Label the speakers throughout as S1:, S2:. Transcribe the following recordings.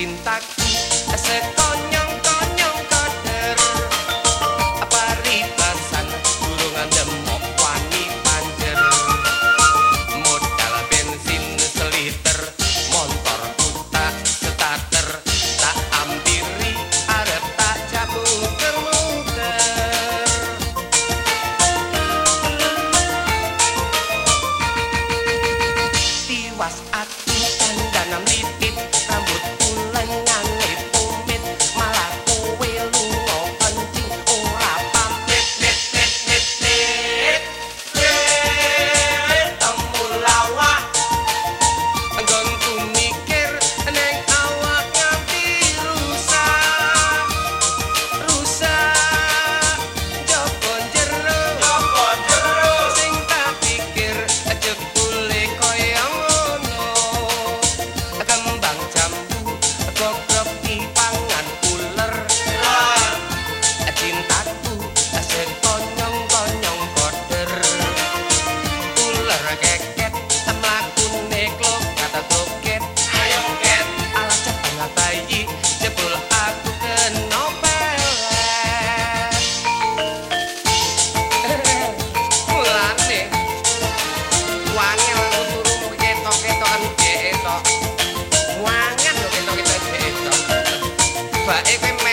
S1: cintaku sekonyong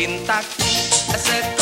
S1: cintaku